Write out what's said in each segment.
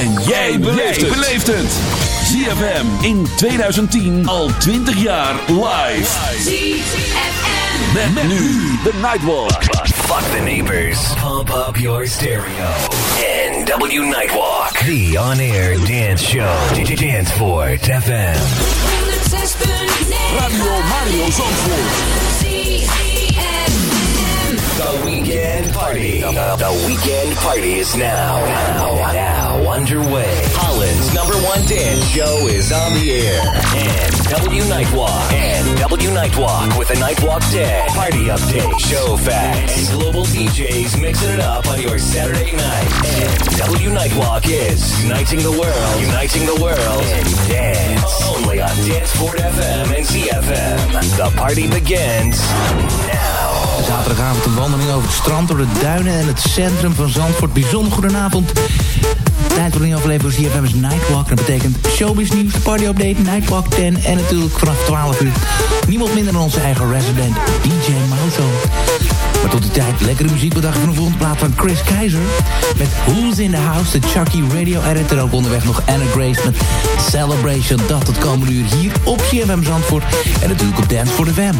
En jij beleeft het. ZFM in 2010 al 20 jaar live. ZFM. Met, met nu de Nightwalk. Fuck the neighbors. Pump up your stereo. NW Nightwalk. The on-air dance show. Dance for FM. 106.9 Radio Mario Zandvoort. Party. The, the weekend party is now, now, now underway. Holland's number one dance show is on the air. And W Nightwalk. And W Nightwalk with a Nightwalk Day. Party update, show facts, and global DJs mixing it up on your Saturday night. And W Nightwalk is uniting the world, uniting the world in dance. Only on Danceport FM and ZFM. The party begins. Zaterdagavond een wandeling over het strand, door de duinen en het centrum van Zandvoort. Bijzonder goedenavond. Tijd voor een aflevering van CFM's Nightwalk. Dat betekent showbiz nieuws, party update, Nightwalk 10... en natuurlijk vanaf 12 uur niemand minder dan onze eigen resident DJ Mauso. Maar tot die tijd, lekkere muziek. Wat dacht je van de volgende plaat van Chris Keizer? Met Who's in the House, de Chucky Radio Editor. Ook onderweg nog Anna Grace met Celebration. Dat het komende uur hier op CFM Zandvoort. En natuurlijk op Dance for the Fam.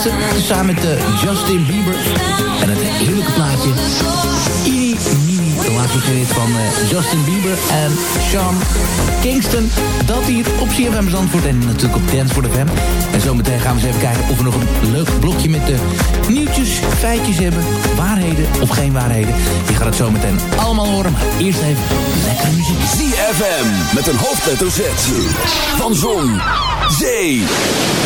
Samen met uh, Justin Bieber. En het heerlijke plaatje. Ini Mini. De laatste serie van uh, Justin Bieber en Sean Kingston. Dat hier op CFM Zandvoort en natuurlijk op Dance voor de Fam. En zometeen gaan we eens even kijken of we nog een leuk blokje met de nieuwtjes, feitjes hebben. Waarheden of geen waarheden. Je gaat het zometeen allemaal horen, maar eerst even lekkere muziek. ZFM met een hoofdletter Z. Van Zon, Zee,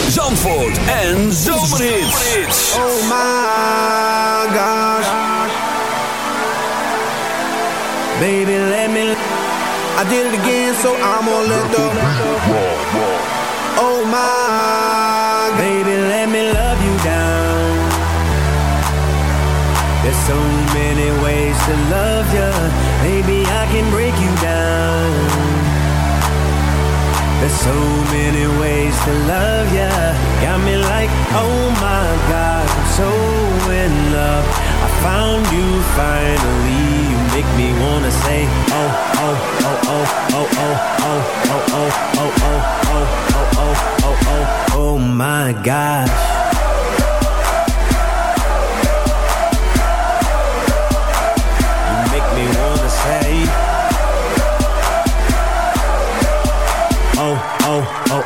Zandvoort en Zomerhits. Oh my gosh. Baby, let me. I did it again, so I'm gonna let the. Oh my. Baby, let me love you down. There's so many ways to love you. Baby, I can break you down. There's so many ways to love ya. Got me like, oh my God, I'm so in love. I found you finally. You make me wanna say, oh, oh, oh, oh, oh, oh, oh, oh, oh, oh, oh, oh, oh, oh, oh, oh, oh my gosh.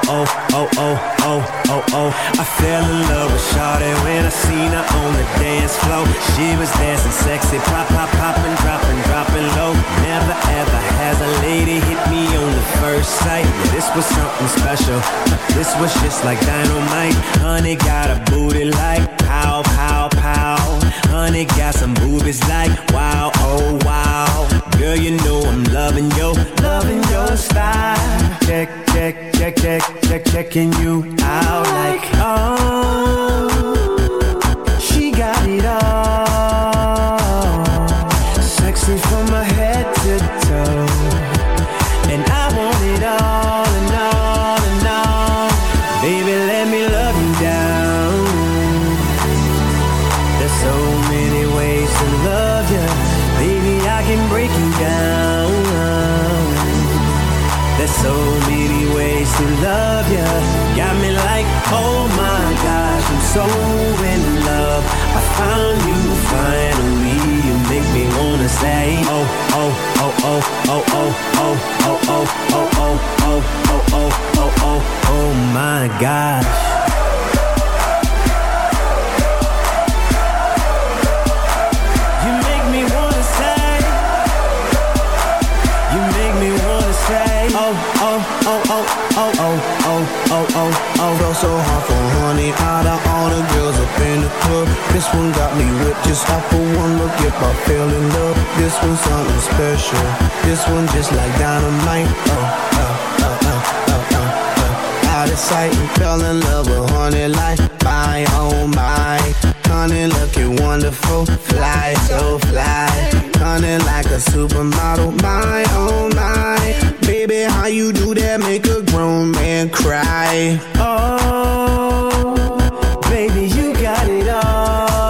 Oh, oh, oh, oh, oh, oh. I fell in love with Shawty when I seen her on the dance floor. She was dancing sexy, pop, pop, popping, dropping, dropping low. Never ever has a lady hit me on the first sight. This was something special. This was just like dynamite. Honey got a booty like pow, pow, pow. Honey got some boobies like wow, oh wow. Girl, you know I'm loving your, loving your style. Check, check, check, check, check, checking you out like oh, she got it all. gosh. Oh, oh, oh, oh oh oh oh oh oh oh. Felt so hard for honey Out of all the girls up in the club. This one got me whipped Just off for one. Look If I fell in love. This one's something special. This one just like dynamite, oh. Out of sight fell in love with honey like my oh my. Honey looking wonderful, fly so fly. Honey like a supermodel, my oh my. Baby, how you do that? Make a grown man cry. Oh, baby, you got it all.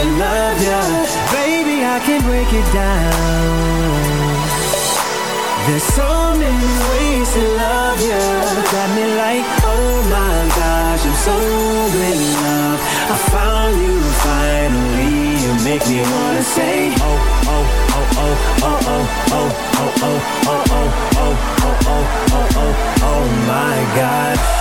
To love ya. Baby, I can break it down. There's so many ways to love ya. Got me like, oh my gosh, I'm so in love. I found you finally. You make me wanna say, oh, oh, oh, oh, oh, oh, oh, oh, oh, oh, oh, oh, oh, oh, oh, oh, oh my gosh.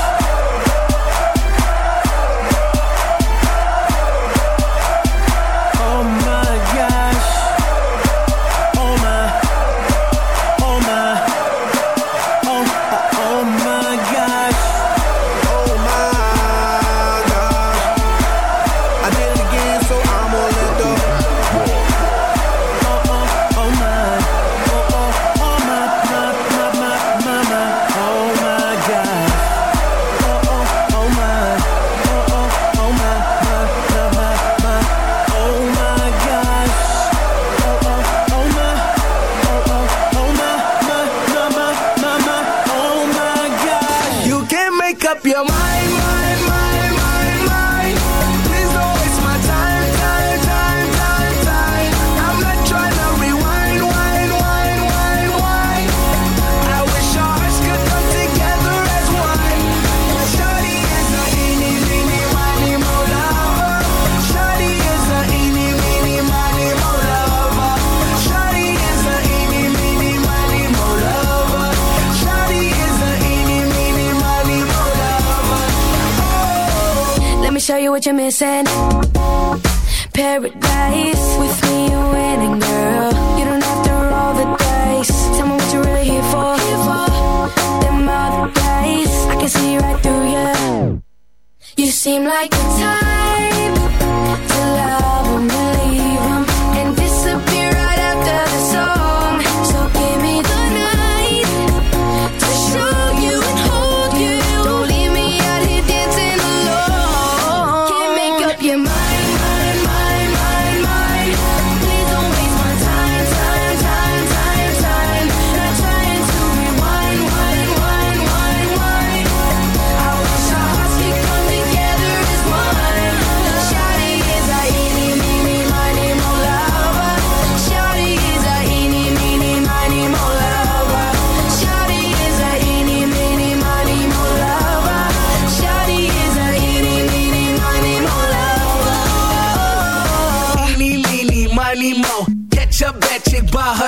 What you're missing. Paradise with me, you're winning, girl. You don't have to roll the dice. Tell me what you're really here for. Them other guys, I can see right through you. You seem like the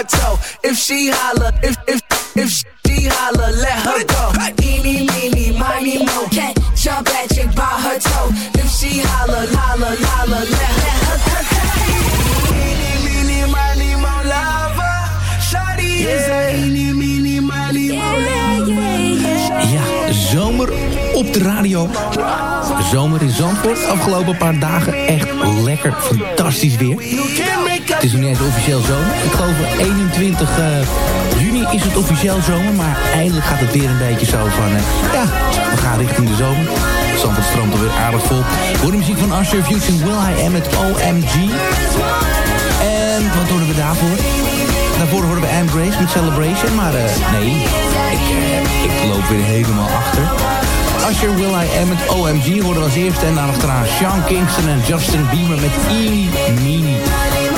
her toe. If she holler, if if if she holler, let her go. Eeny, meeny, miny, mo. Catch a bad chick by her toe. If she holler, holler, holler, let her go. Eeny, meeny, miny, mo lover. Shawty is a eeny, meeny, miny, mo lover. Ja, zomer op de radio. Zomer in Zandvoort. Afgelopen paar dagen echt lekker, fantastisch weer. Het is nog niet eens officieel zomer. Ik geloof 21 eh, juni is het officieel zomer. Maar eindelijk gaat het weer een beetje zo van... eh, ja, we gaan richting de zomer. Zandvoort stroomt alweer aardig vol. Voor de muziek van Usher Fusion Will I Am met OMG. En wat horen we daarvoor? Daarvoor horen we Anne met Celebration. Maar eh, nee, ik, ik loop weer helemaal achter. Usher Will I Am met OMG hoorden we als eerste. En daarachteraan Sean Kingston en Justin Bieber met Eeny Meeny.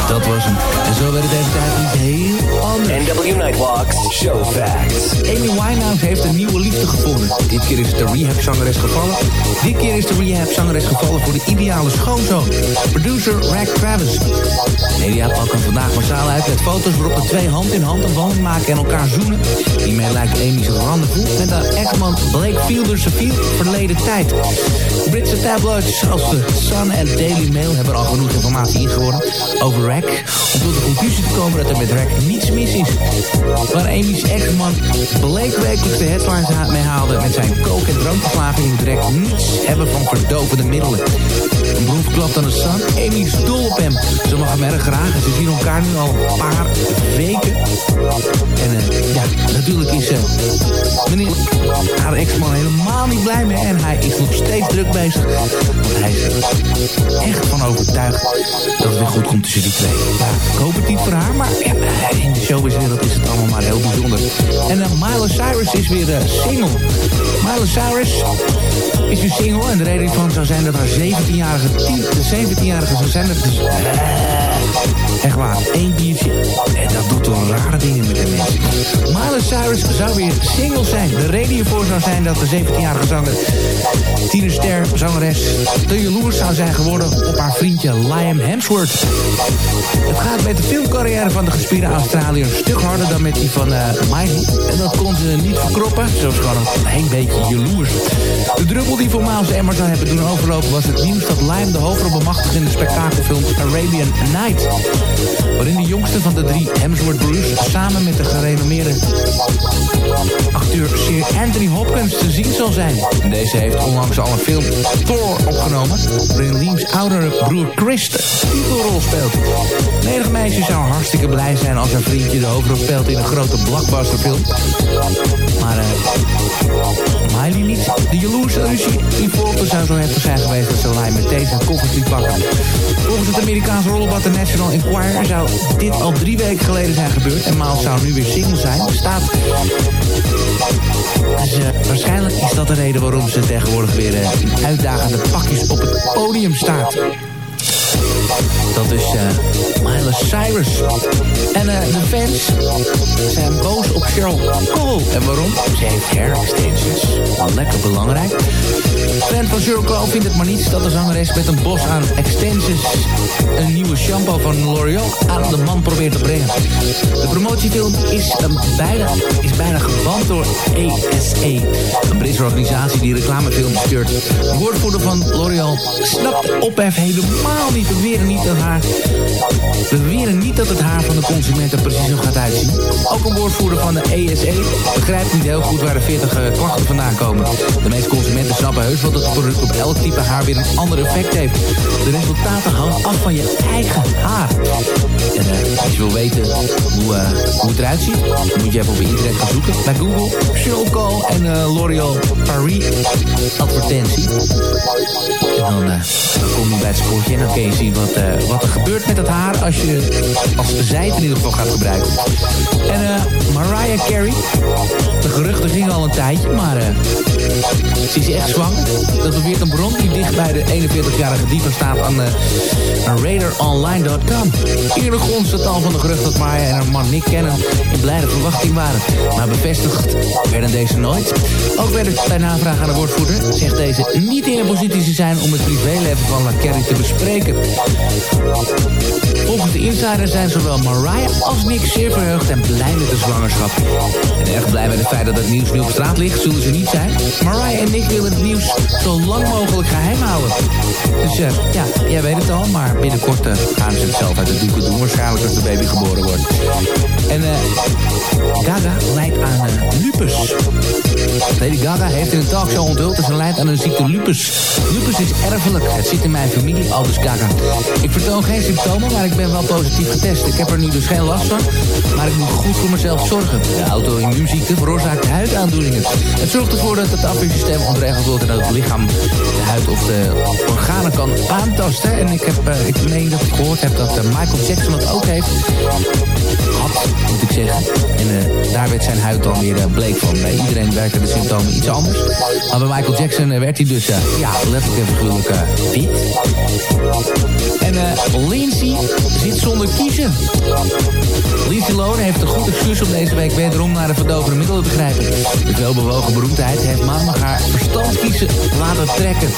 Dat was hem. En zo werd het even tijd iets heel anders. NW Nightwalks Show Facts. Amy Winehouse heeft een nieuwe liefde gevonden. Dit keer is de rehab-zangeres gevallen. Dit keer is de rehab-zangeres gevallen voor de ideale schoonzoon. Producer Rack Travis. Media pakken vandaag massaal uit met foto's waarop de twee hand in hand een wandeling maken en elkaar zoenen. Hiermee lijkt Amy zich rendezvous met haar ex-man Blake Fielder's verleden tijd. Britse tabloids als de Sun en Daily Mail hebben al genoeg informatie ingewonnen over Rack. Om tot de conclusie te komen dat er met Rack niets mis is. Waar Amy's ex-man Blake de headlines mee haalde met zijn kook- en drankverslaving moet Rack niets hebben van verdovende middelen. Een bron verklapt aan de Sun. Amy is dol op hem. Ze mag hem erg graag ze zien elkaar nu al een paar weken. En eh, ja, natuurlijk is eh, meneer haar ex-man helemaal niet blij mee. En hij is nog steeds druk bezig. Want hij is echt van overtuigd dat het weer goed komt tussen die twee. Ja, ik hoop het niet voor haar, maar in de showbizwereld is het allemaal maar heel bijzonder. En uh, Miley Cyrus is weer eh, single. Miley Cyrus is weer single. En de reden hiervan zou zijn dat haar 17-jarige, tien- de 17-jarige zou zijn. Dat is, echt waar, één biertje. En dat doet wel rare dingen met de mensen. Miley Cyrus zou weer single zijn. De reden hiervoor zou zijn dat de 17-jarige zanger... tienerster, zangeres... te jaloers zou zijn geworden op haar vriendje Liam Hemsworth. Het gaat met de filmcarrière van de gespierde Australiër... een stuk harder dan met die van eh Miley. En dat kon ze niet verkroppen. Ze was gewoon een beetje jaloers. De druppel die voor Miles Emmer zou hebben doen overlopen... was het nieuws dat Liam de hoofdrol bemachtigde in de spektakelfilm Arabian Night. Waarin de jongste van de drie Hemsworth Broers... samen met de gerenommeerde acteur Sir Anthony Hopkins te zien zal zijn. Deze heeft onlangs al een film Thor opgenomen... waarin Liam's oudere broer Chris de titelrol speelt. Menig meisje zou hartstikke blij zijn als haar vriendje de hoofdrol speelt in een grote blockbusterfilm. Maar eh Miley niet. De jaloerse ruzie in Volta zou zo heftig zijn geweest dat ze Lime meteen zijn koffers liet pakken. Volgens het Amerikaanse rollenblad The National Enquirer zou dit al drie weken geleden zijn gebeurd. En Miles zou nu weer single zijn. Staat Dus waarschijnlijk is dat de reden waarom ze tegenwoordig weer in uitdagende pakjes op het podium staat. Dat is eh Miley Cyrus. En de fans zijn boos op Cheryl Cole. En waarom? Ze heeft hair extensions. Lekker belangrijk. Van Cheryl Cole vindt het maar niets dat de zangeres met een bos aan extensions een nieuwe shampoo van L'Oreal aan de man probeert te brengen. De promotiefilm is, um, bijna, is bijna door ASA, een Britse organisatie die reclamefilms stuurt. De woordvoerder van L'Oreal snapt ophef helemaal niet. We beweren niet dat haar niet dat het haar van de consument er precies zo gaat uitzien. Ook een woordvoerder van de ESE begrijpt niet heel goed waar de 40 eh, klachten vandaan komen. De meeste consumenten snappen heus wel dat het op elk type haar weer een ander effect heeft. De resultaten hangen af van je eigen haar. En eh, als je wil weten hoe, eh, hoe het eruit ziet, moet je even op internet gaan zoeken. Bij Google, Cole en eh, L'Oreal Paris advertentie. En dan, kom je bij het spoortje en dan kun je zien wat, wat er gebeurt met het haar als je als de zijde in ieder geval gaat gebruiken. En Mariah Carey, de geruchten gingen al een tijdje, maar eh, ze is echt zwanger. Dat beweert een bron die dicht bij de 41-jarige diva staat aan, uh, aan radaronline.com. Eerder het al van de gerucht dat Mariah en haar man Nick Cannon in blijde verwachting waren. Maar bevestigd werden deze nooit. Ook werd het bij navraag aan de woordvoerder, zegt deze niet in een positie te zijn om het privéleven van La Carey te bespreken. Volgens de insider zijn zowel Mariah als Nick zeer verheugd en blij met de zwangerschap. En erg blij met het feit dat het nieuws nu op straat ligt, zullen ze niet zijn. Mariah en Nick willen het nieuws zo lang mogelijk geheim houden. Dus eh, ja, jij weet het al, maar binnenkort eh, gaan ze het zelf uit de doeken doen. Waarschijnlijk als de baby geboren wordt. En eh, Gaga lijdt aan lupus. Lady Gaga heeft in een talkshow onthuld dat ze lijdt aan een ziekte lupus. Lupus is erfelijk. Het zit in mijn familie, aldus Gaga. Ik vertoon geen symptomen, maar ik ben wel positief getest. Ik heb er nu dus geen last van, maar ik moet goed voor mezelf zorgen. De auto-immuunziekte veroorzaakt huidaandoeningen. Het zorgt ervoor dat het afweersysteem ontregeld wordt... en dat het lichaam de huid of de organen kan aantasten. En ik, heb, eh, ik meen dat ik gehoord heb dat eh, Michael Jackson dat ook heeft. Had, moet ik zeggen. En eh, daar werd zijn huid dan weer bleek van. Bij iedereen werken de symptomen iets anders. Maar bij Michael Jackson eh, werd hij dus, eh, ja, letterlijk en figuurlijk eh, wit. En eh Lindsay zit zonder kiezen. Lindsay Lohan heeft een goed excuus om deze week wederom naar de verdovende middelen te grijpen. De veelbewogen beroemdheid heeft maandag haar verstand kiezen laten trekken.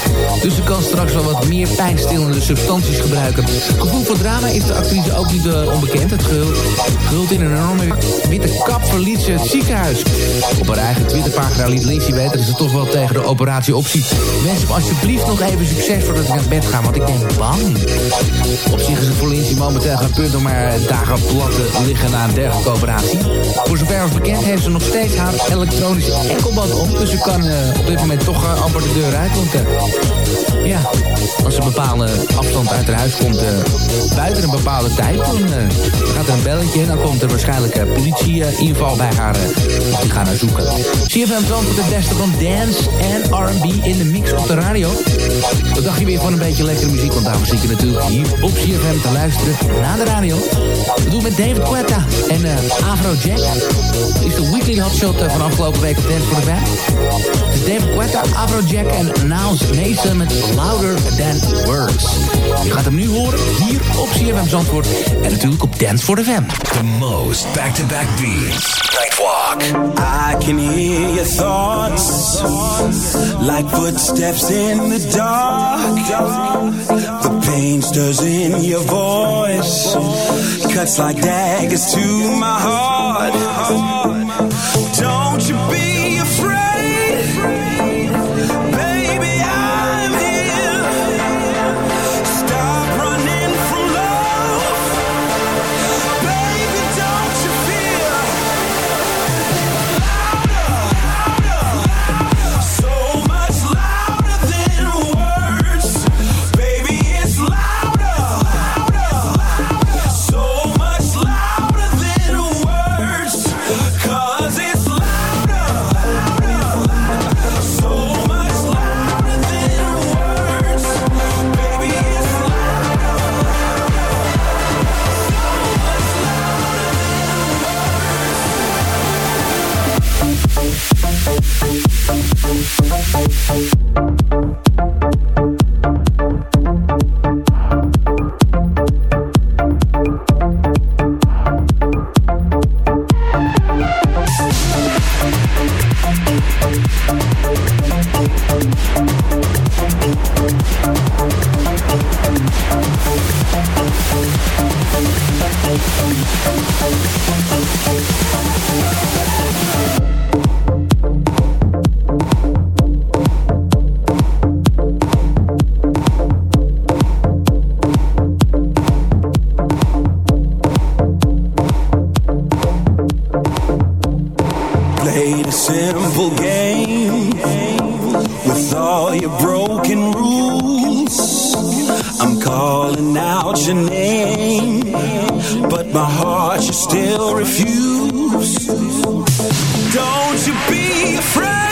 Dus ze kan straks wel wat meer pijnstillende substanties gebruiken. Gevoel voor drama is de actrice ook niet eh, onbekend. Het gehuld in een enorme witte kap verliet het ziekenhuis. Op haar eigen Twitterpagina liet Lindsay weten dat ze toch wel tegen de operatie opziet. Wens me alsjeblieft nog even succes voordat ik naar bed ga, want ik ben bang. Op zich is het voor Lindsay momenteel geen punt om maar dagen plat te liggen na een dergelijke operatie. Voor zover als bekend heeft ze nog steeds haar elektronische enkelband op. Dus ze kan eh, op dit moment toch uh, amper de deur uit. Eh, ja, als ze een bepaalde afstand uit haar huis komt, buiten een bepaalde tijd, dan gaat er een belletje en dan komt er waarschijnlijk politie-inval bij haar. die gaan haar zoeken. CFM Zandvoort het beste van dance en R&B in de mix op de radio. Wat dacht je weer van een beetje lekkere muziek? Want daarvoor zit je natuurlijk hier op CFM te luisteren naar de radio. We doen met David Quetta en eh Afro Jack. Is de weekly hotshot eh, van afgelopen week op Dance for the Band. Het is David Quetta, Afro Jack en Niles Mason met Louder Than Words. Je gaat hem nu horen hier op CFM Zandvoort en natuurlijk op Dance for the Fam. The most back-to-back beats. Nightwalk. I can hear your thoughts like footsteps in the dark. The pain stirs in your voice, cuts like daggers to my heart. Don't heart you still refuse. Don't you be afraid,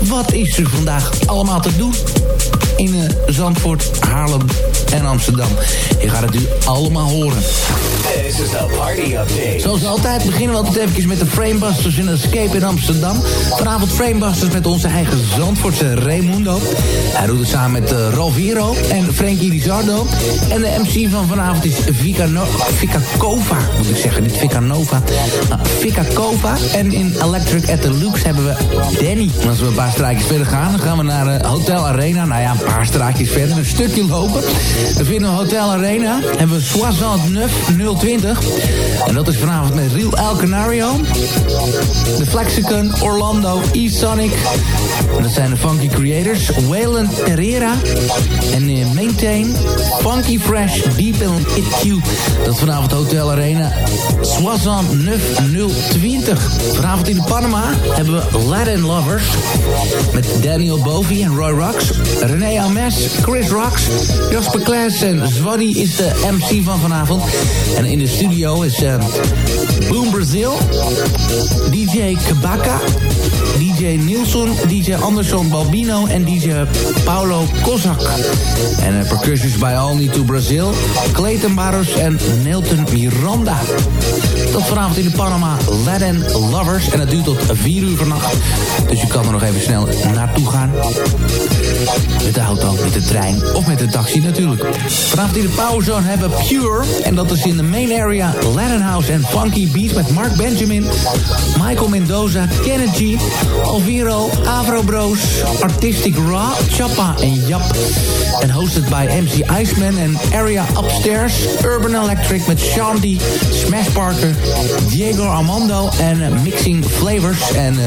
Wat is er vandaag allemaal te doen? In uh, Zandvoort, Haarlem en Amsterdam. Je gaat het nu allemaal horen. Is party update. Zoals altijd beginnen we altijd even met de Framebusters in Escape in Amsterdam. Vanavond Framebusters met onze eigen Zandvoortse Raimundo. Hij doet het samen met uh, Ralviro en Frankie Rizardo. En de MC van vanavond is Vika, no Vika Kova, moet ik zeggen. Niet Vika Nova, maar Vika Kova. En in Electric at the Lux hebben we Danny. En als we een paar straatjes verder gaan, dan gaan we naar uh, Hotel Arena. Nou ja, een paar straatjes verder, een stukje lopen. We vinden Hotel Arena. Hebben we Soissant 020. En dat is vanavond met Real El Canario. De Flexicon, Orlando, E-Sonic. Dat zijn de Funky Creators. Waylon Herrera. En uh, Maintain. Funky Fresh, Deep and It Q. Dat is vanavond Hotel Arena. Soissant 020. Vanavond in Panama hebben we Latin Lovers. Met Daniel Bovi en Roy Rocks. René Ames, Chris Rocks. Jasper Klaas en Zwaddy is de MC van vanavond. In de studio is uh, Boom Brazil. DJ Kabaka. DJ Nielsen, DJ Anderson Balbino en DJ Paulo Kozak. En uh, percussions bij All Need to Brazil, Clayton Barros en Nelton Miranda. Tot vanavond in de Panama Latin Lovers. En dat duurt tot 4 uur vannacht. Dus je kan er nog even snel naartoe gaan. Met de auto, met de trein of met de taxi natuurlijk. Vanavond in de Powerzone hebben Pure. En dat is in de main area Latin House en Funky Beats met Mark Benjamin, Michael Mendoza, Kennedy, Alviro, Avro Bros, Artistic Raw, Chappa en Jap. En hosted by MC Iceman en Area Upstairs, Urban Electric met Shandy, Smash Parker, Diego Armando en Mixing Flavors. En uh,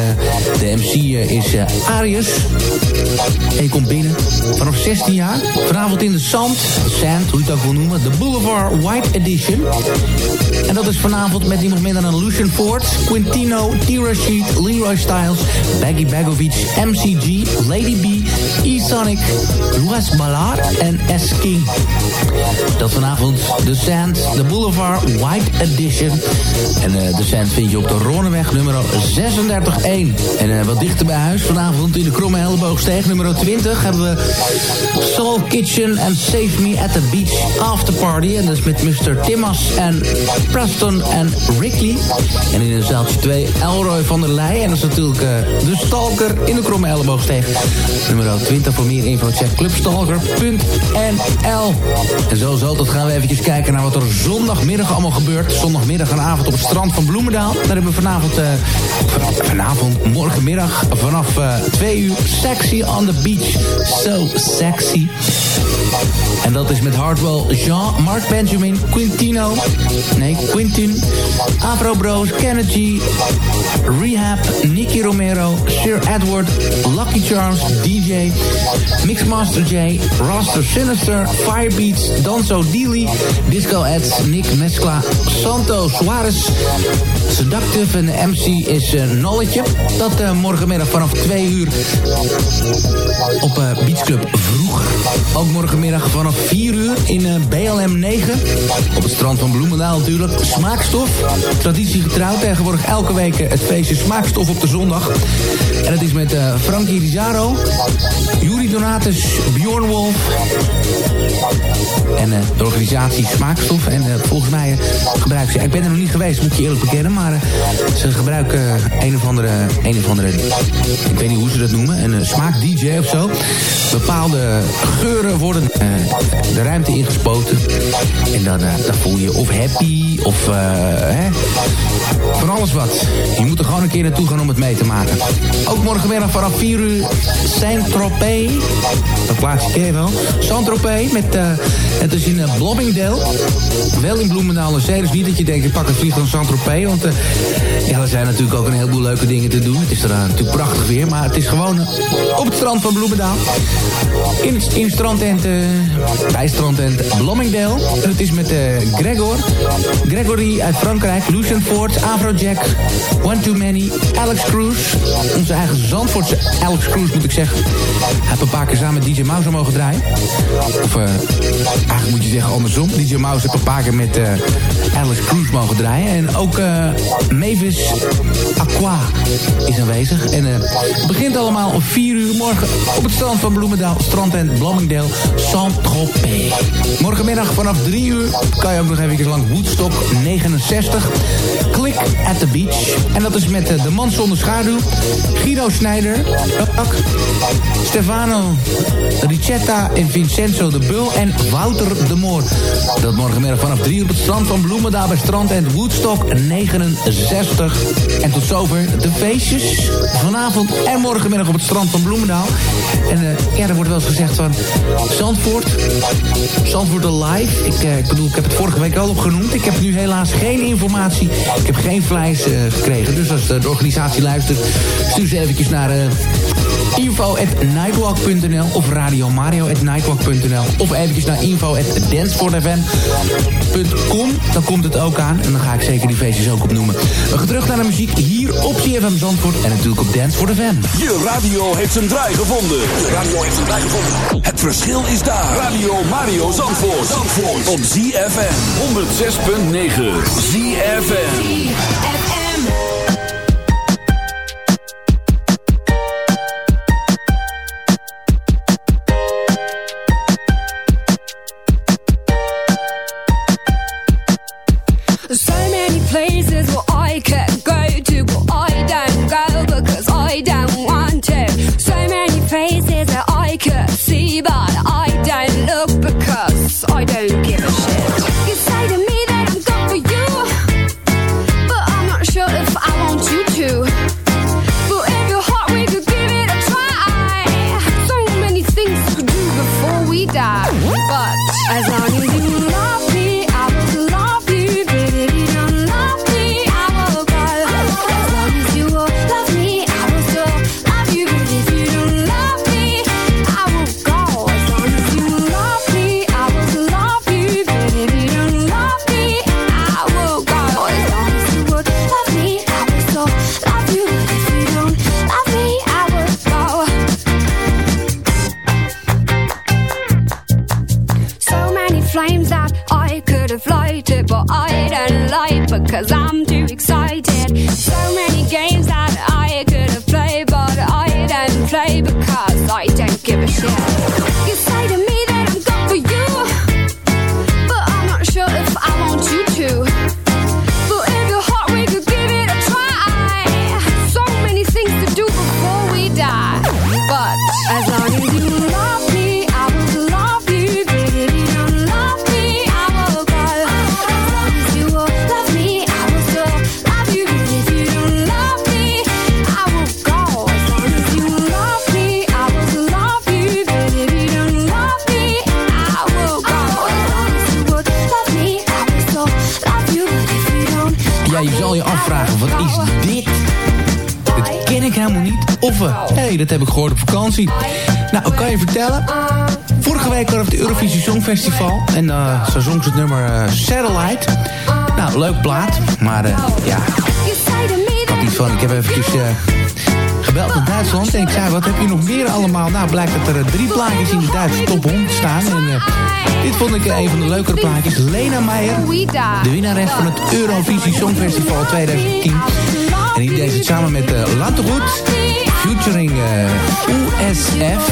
de MC uh, is Arius. En vanaf 16 jaar. Vanavond in de Sand, Sand, hoe je het ook wil noemen, de Boulevard White Edition. En dat is vanavond met niemand minder dan Lucian Ford, Quintino, T-Rashid, Leroy Styles, Baggy Bagovic, MCG, Lady B, E-Sonic, Luas Ballard en S-King. Dat vanavond de Sand, de Boulevard White Edition. En uh, de Sand vind je op de Ronneweg nummer 36-1. En uh, wat dichter bij huis vanavond in de Kromme Helleboogsteeg nummer 20 hebben we Soul Kitchen en Save Me at the Beach After Party. En dat is met Mr. Timmas en Preston en Rickley. En in een zaaltje 2 Elroy van der Leij. En dat is natuurlijk uh, de Stalker in de Kromme Elleboogsteeg. Nummer 20 voor meer info check clubstalker.nl En zo zo, dat gaan we eventjes kijken naar wat er zondagmiddag allemaal gebeurt. Zondagmiddag en avond op het strand van Bloemendaal. Daar hebben we vanavond, uh, vanavond, morgenmiddag vanaf uh, 2 uur Sexy on the Beach. So sexy. En dat is met Hardwell Jean, Mark Benjamin, Quintino, nee, Quintin, Afro Bros, Kennedy, Rehab, Nicky Romero, Sir Edward, Lucky Charms, DJ, Mixmaster J, Roster Sinister, Firebeats, Danzo Dealey, Disco Eds, Nick Mescla, Santo Suarez, Seductive en de MC is uh, Nolletje. Dat uh, morgenmiddag vanaf 2 uur op uh, Beach Club Vroeger. Ook morgenmiddag vanaf 4 uur in uh, BLM 9. Op het strand van Bloemendaal natuurlijk. Smaakstof. Traditiegetrouw. Tegenwoordig elke week uh, het feestje Smaakstof op de zondag. En het is met uh, Frankie Rizaro. Juri Donatus. Bjorn Wolf. En de organisatie Smaakstof. En volgens mij gebruiken ze... Ik ben er nog niet geweest, moet je eerlijk bekennen. Maar ze gebruiken een of andere... Een of andere ik weet niet hoe ze dat noemen. Een smaak-dj of zo. Bepaalde geuren worden de ruimte ingespoten. En dan, uh, dan voel je of happy of uh, hè, van alles wat. Je moet er gewoon een keer naartoe gaan om het mee te maken. Ook morgenmiddag vanaf 4 uur Saint-Tropez. Dat plaatsje ken je wel. Saint-Tropez met, eh, het is in uh, Bloomingdale. Wel in Bloemendaal en Zee. Dus niet dat je denkt, ik pak een vlieg van Saint-Tropez. Want ja, er zijn natuurlijk ook een heleboel leuke dingen te doen. Het is er natuurlijk prachtig weer. Maar het is gewoon op het strand van Bloemendaal. In in het strandtent, bij strandtent Bloomingdale. En het is met Gregor. Gregory uit Frankrijk. Lucien Ford, Afrojack. One Too Many. Alex Cruz. Onze eigen Zandvoortse Alex Cruz moet ik zeggen. Hij een paar keer samen met DJ Mouse mogen draaien. Of uh, eigenlijk moet je zeggen andersom. DJ Mouse heeft een paar keer met Alex Cruz mogen draaien. En ook Mavis Aqua is aanwezig. En het begint allemaal om 4 uur morgen op het strand van Bloemendaal. Strand en Bloomingdale, Saint-Tropez. Morgenmiddag vanaf 3 uur kan je ook nog even lang Woodstock 69. Click at the Beach. En dat is met de man zonder schaduw. Guido Snijder. Stefano Ricetta en Vincenzo de Bul en Wouter de Moor. Dat morgenmiddag vanaf 3 uur op het strand van Bloemendaal bij strand en Woodstock 69. En tot zover de feestjes vanavond en morgenmiddag op het strand van Bloemendaal. En uh, ja, er wordt wel eens gezegd van Zandvoort, Zandvoort Alive. Ik, uh, ik bedoel, ik heb het vorige week al opgenoemd. Ik heb nu helaas geen informatie. Ik heb geen vlees uh, gekregen. Dus als de organisatie luistert, stuur ze eventjes naar info.nightwalk.nl of radiomario.nightwalk.nl of eventjes naar info.dancefortfm.com. Dan komt het ook aan en dan ga ik zeker die feestjes ook opnoemen. We gaan terug naar de muziek hier op CFM Zandvoort en natuurlijk op Dance for the FM. Je radio heeft zijn draai gevonden. Radio heeft zijn draai gevonden. Het verschil is daar. Radio Mario Zandvoort. Zandvoort. Op ZFM 106.9. ZFM. So give a shit. Eh, hé, hey, dat heb ik gehoord op vakantie. Nou, ik kan je vertellen. Vorige week hadden we het Eurovisie Songfestival. En uh, zo zong ze het nummer eh, Satellite. Nou, leuk plaat. Maar eh, ja, ik had iets van, ik heb eventjes eh, gebeld naar Duitsland. En ik zei, wat heb je nog meer allemaal? Nou, blijkt dat er eh, drie plaatjes in de Duitse top 100 staan. En eh, dit vond ik een van de leukere plaatjes. Lena Meijer, de winnares van het Eurovisie Songfestival 2010. En die deed het samen met uh, featuring eh, USF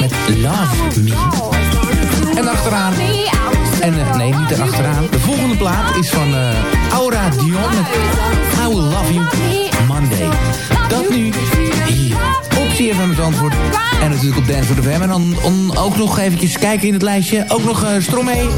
met Love Me. En achteraan, en eh, nee, niet erachteraan. De volgende plaat is van eh, Aura Dion met I Will Love You Monday. Dat nu hier op CFM antwoord. En natuurlijk op Dance for the Fam. En dan, dan ook nog eventjes kijken in het lijstje. Ook nog uh, Stromae.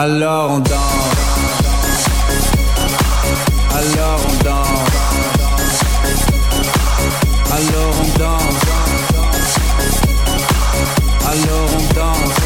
Alors on danse. Alors on danse. Alors on danse. Alors on danse.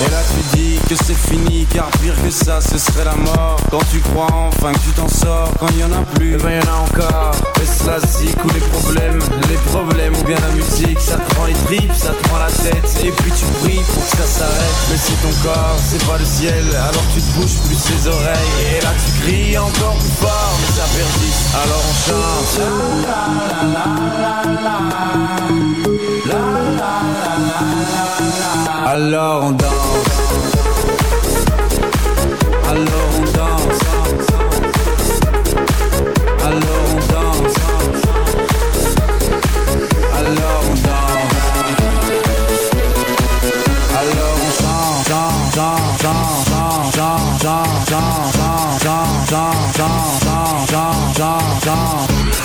Et là tu dis que c'est fini car pire que ça ce serait la mort. Quand tu crois enfin que tu t'en sors Quand il y en a plus, eh ben y en a encore Cela zik ou les problèmes Les problèmes ou bien la musique Ça te prend les tripes, ça te prend la tête Et puis tu pries pour que ça s'arrête. Mais c'est ton corps, c'est pas le ciel Alors tu te bouges plus les oreilles. Et là tu cries encore plus fort Mais ça persiste, alors on chante. Alors on danse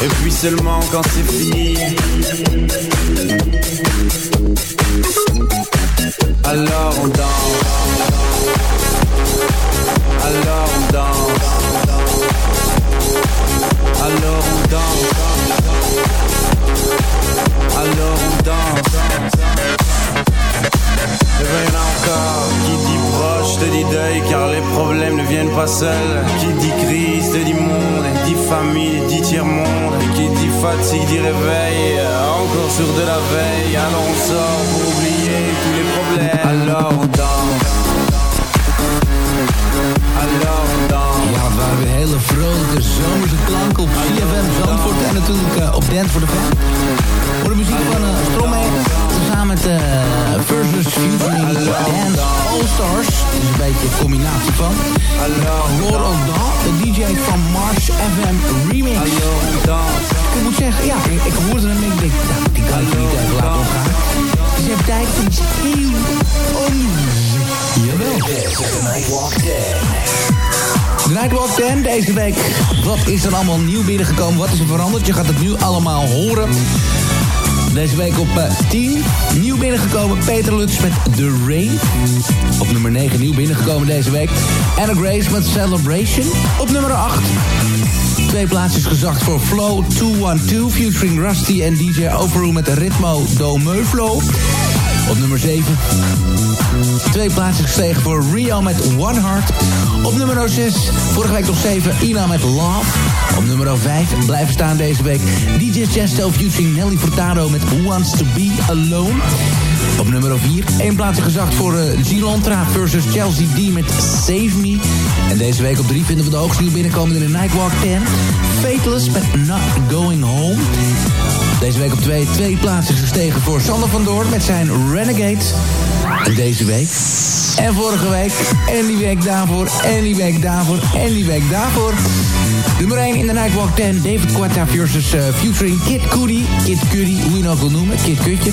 Et puis seulement quand c'est fini. Alors on danse. Alors on danse. Alors on danse. Alors on danse. Et a encore Proche te deuil car les problèmes ne viennent pas seuls. Qui dit crise te dit monde. Dit famille dit tiers-monde. Qui dit fatigue dit réveil. Encore sur de la veille Alors on sort pour oublier tous les problèmes. Alors on danse. Alors on danse. Ja, het waren weer hele vrolijke zomerse klanken op CFM Zandvoort en natuurlijk op Dance for the Fan. Voor de muziek van uh, Stromae, met uh, Versus featuring Dance All Stars. Is een beetje een combinatie van. Laurel de DJ van Mars FM Remix. Ik moet zeggen, ja, ik, ik hoorde hem en ik denk, nou, die kan ik niet even laten omgaan. Dus je hebt tijd voor iets heel anders. Jawel. Nightwalk 10. De Nightwalk 10 deze week. Wat is er allemaal nieuw binnengekomen? Wat is er veranderd? Je gaat het nu allemaal horen. Deze week op eh, 10 nieuw binnengekomen. Peter Lutz met The Rain. Op nummer 9 nieuw binnengekomen deze week. Anna Grace met Celebration. Op nummer 8. Twee plaatsjes gezakt voor Flow 212 featuring Rusty en DJ Overroom met Ritmo Do Meuflo. Op nummer 7. Twee plaatsen gestegen voor Rio met One Heart. Op nummer 6, vorige week nog 7, Ina met Love. Op nummer 5 blijven staan deze week DJ Chesto featuring Nelly Furtado met Who Wants To Be Alone. Op nummer 4, één plaatsje gezakt voor uh, Gilantra versus Chelsea D met Save Me. En deze week op 3 vinden we de hoogste nieuw binnenkomen in de Nightwalk 10. Fateless met Not Going Home. Deze week op 2 twee plaatsen gestegen voor Sander van Doorn met zijn Renegade. En deze week. En vorige week. En die week daarvoor. En die week daarvoor. En die week daarvoor. Nummer 1 in de Nightwalk 10. David Quetta versus uh, featuring Kid Cudi. Kid Cudi, hoe je nou wil noemen. Kid Kutje.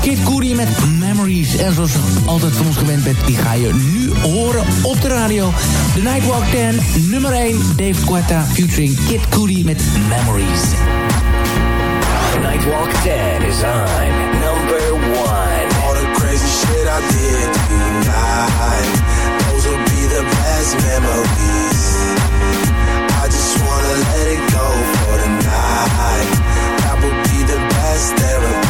Kid Cudi met Memories. En zoals je altijd van ons gewend bent, die ga je nu horen op de radio. De Nightwalk 10, nummer 1. David Quetta featuring Kid Cudi met Memories. The Nightwalk 10 is on number one. All the crazy shit I did tonight. Those will be the best memories. I just wanna let it go for the night. That would be the best therapy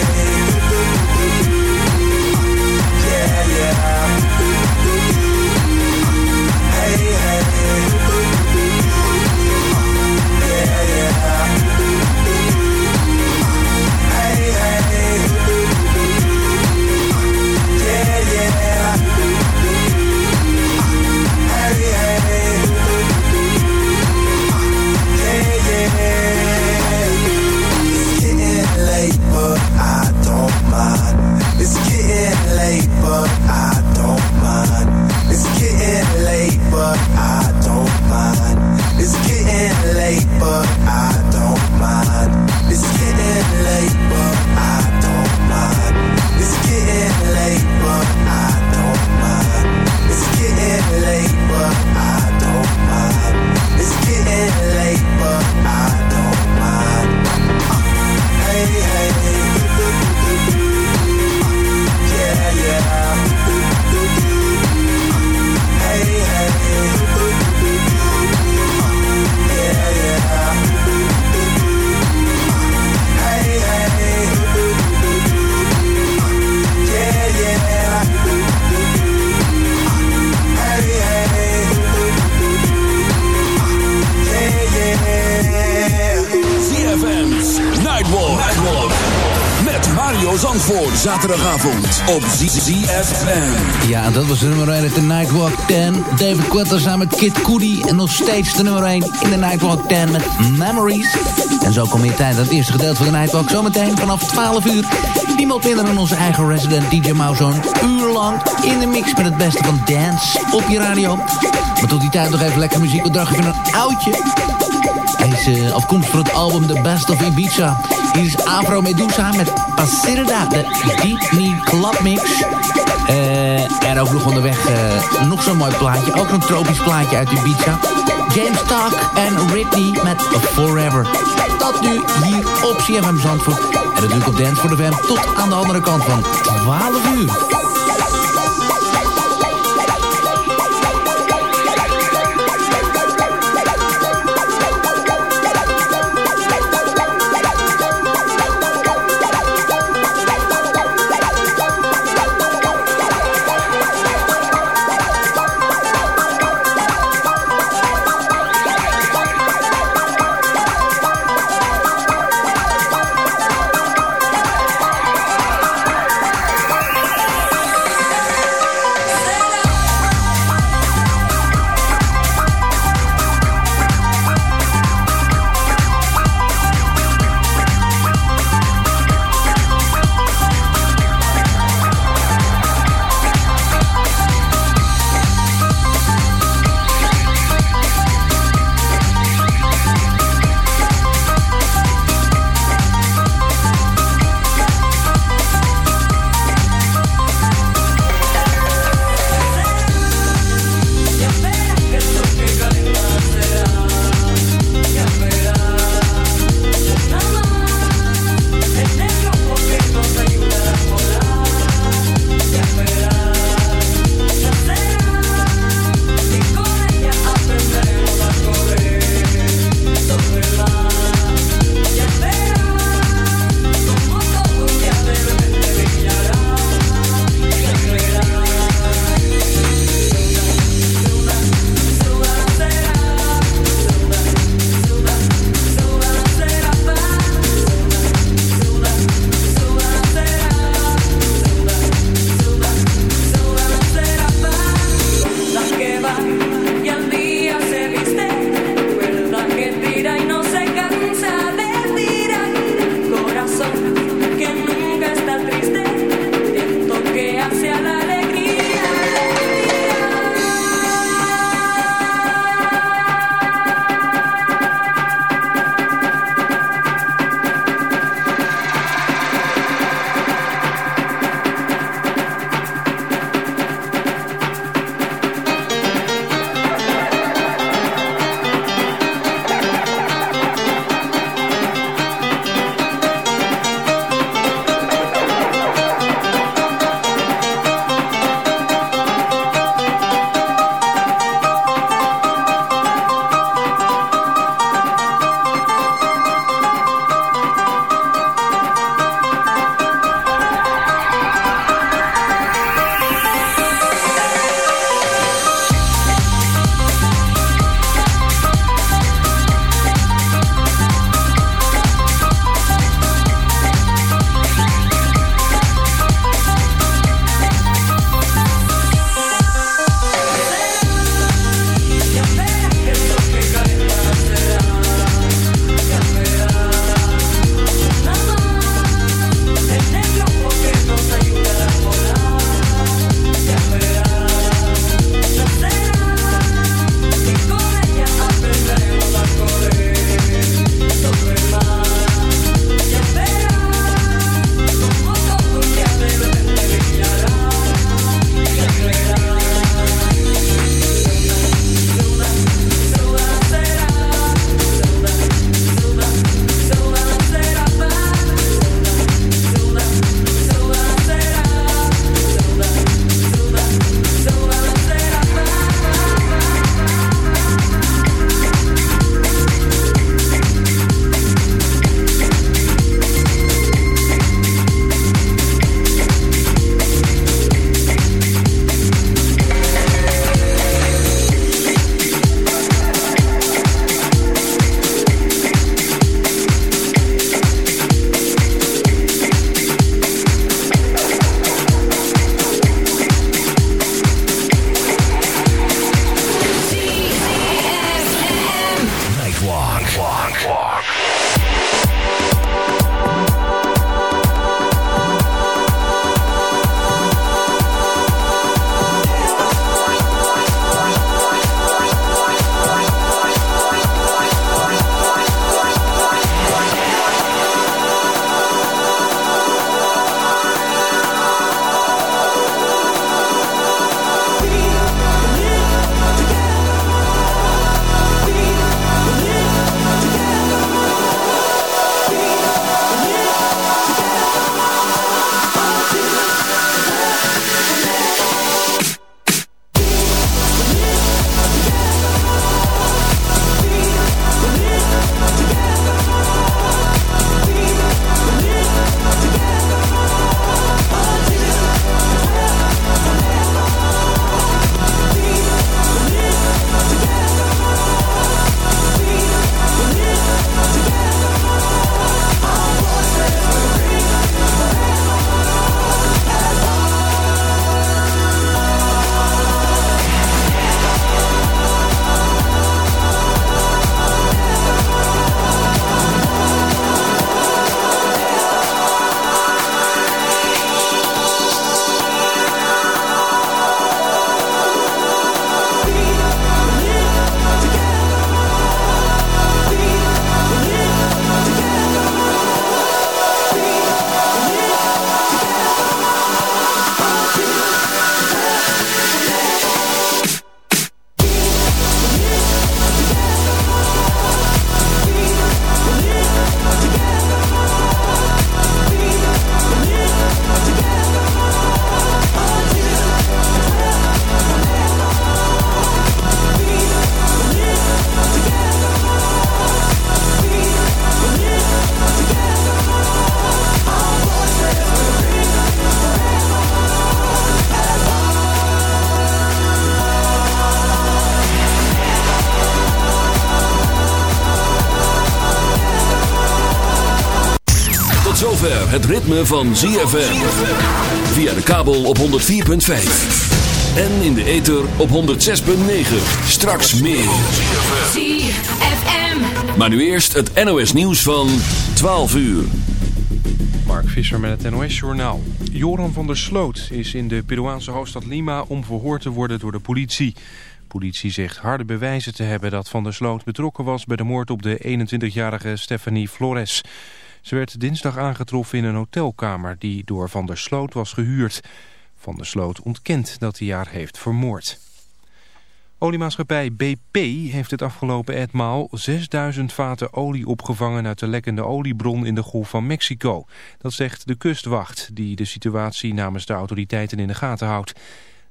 Zaterdagavond op ZFM. Ja, dat was de nummer 1 uit de Nightwalk 10. David Quetta samen met Kid Cudi. En nog steeds de nummer 1 in de Nightwalk 10 met Memories. En zo kom je tijd aan het eerste gedeelte van de Nightwalk. Zometeen vanaf 12 uur. Niemand minder dan onze eigen resident DJ Mouse. Een uur lang in de mix met het beste van dance op je radio. Maar tot die tijd nog even lekker muziek. Wat dacht je van een oudje? Hij is eh, afkomstig van het album The Best of Ibiza. Hier is Afro Medusa met Pasirda, de Deep Need Club Mix. Eh, en ook nog onderweg eh, nog zo'n mooi plaatje. Ook een tropisch plaatje uit Ibiza. James Stark en Ridley met Forever. Dat nu hier op CFM Zandvoort. En natuurlijk op Dance for the Fam tot aan de andere kant van 12 uur. Ritme van ZFM. Via de kabel op 104.5. En in de ether op 106.9. Straks meer. ZFM. Maar nu eerst het NOS nieuws van 12 uur. Mark Visser met het NOS-journaal. Joran van der Sloot is in de Peruaanse hoofdstad Lima om verhoord te worden door de politie. Politie zegt harde bewijzen te hebben dat Van der Sloot betrokken was bij de moord op de 21-jarige Stephanie Flores. Ze werd dinsdag aangetroffen in een hotelkamer die door Van der Sloot was gehuurd. Van der Sloot ontkent dat hij haar heeft vermoord. Oliemaatschappij BP heeft het afgelopen etmaal 6000 vaten olie opgevangen uit de lekkende oliebron in de Golf van Mexico. Dat zegt de kustwacht, die de situatie namens de autoriteiten in de gaten houdt.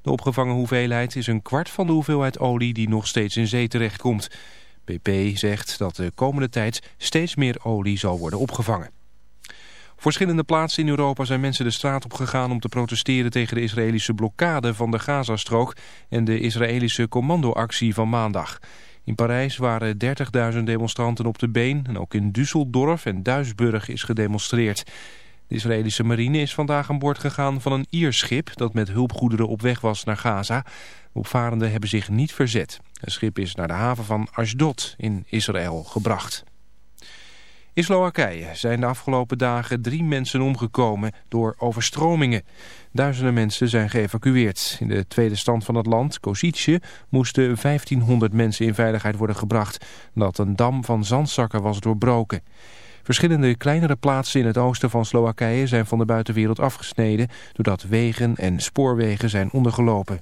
De opgevangen hoeveelheid is een kwart van de hoeveelheid olie die nog steeds in zee terechtkomt. BP zegt dat de komende tijd steeds meer olie zal worden opgevangen. Op verschillende plaatsen in Europa zijn mensen de straat op gegaan om te protesteren tegen de Israëlische blokkade van de Gazastrook en de Israëlische commandoactie van maandag. In Parijs waren 30.000 demonstranten op de been en ook in Düsseldorf en Duisburg is gedemonstreerd. De Israëlische marine is vandaag aan boord gegaan van een Ierschip dat met hulpgoederen op weg was naar Gaza. De opvarenden hebben zich niet verzet. Het schip is naar de haven van Ashdod in Israël gebracht. In Slowakije zijn de afgelopen dagen drie mensen omgekomen door overstromingen. Duizenden mensen zijn geëvacueerd. In de tweede stand van het land, Kozice, moesten 1500 mensen in veiligheid worden gebracht... nadat een dam van zandzakken was doorbroken. Verschillende kleinere plaatsen in het oosten van Slowakije zijn van de buitenwereld afgesneden... doordat wegen en spoorwegen zijn ondergelopen.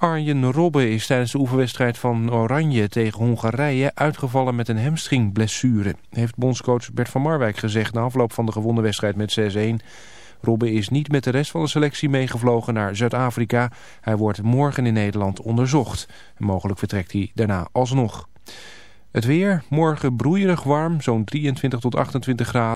Arjen Robben is tijdens de oefenwedstrijd van Oranje tegen Hongarije uitgevallen met een hamstringblessure. Heeft bondscoach Bert van Marwijk gezegd na afloop van de gewonnen wedstrijd met 6-1. Robben is niet met de rest van de selectie meegevlogen naar Zuid-Afrika. Hij wordt morgen in Nederland onderzocht. Mogelijk vertrekt hij daarna alsnog. Het weer, morgen broeierig warm, zo'n 23 tot 28 graden.